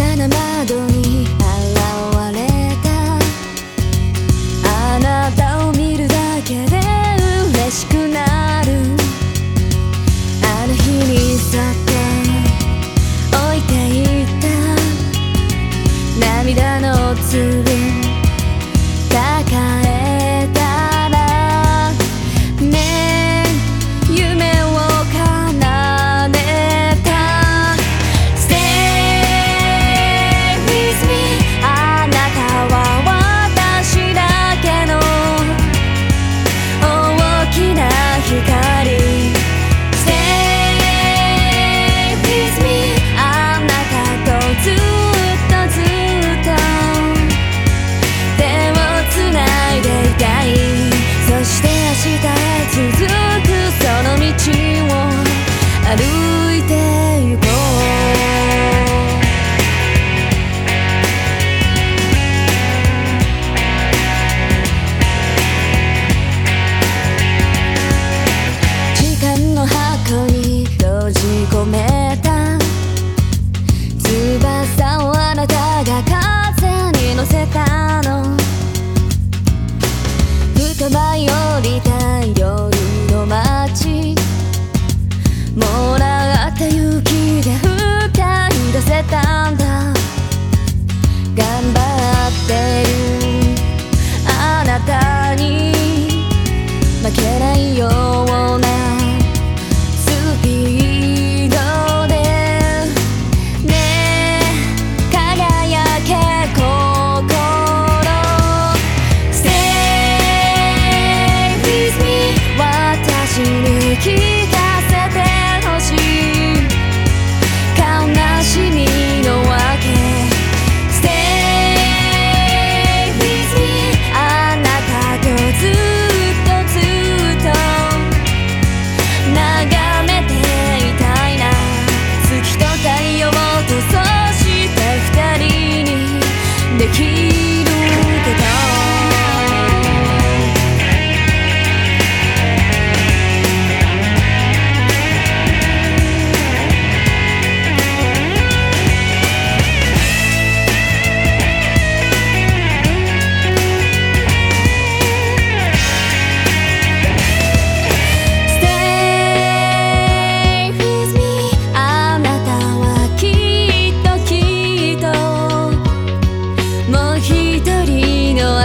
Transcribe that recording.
さな窓に現れたあなたを見るだけで嬉しくなる。あの日に去って置いていった涙の粒。たに負けない keep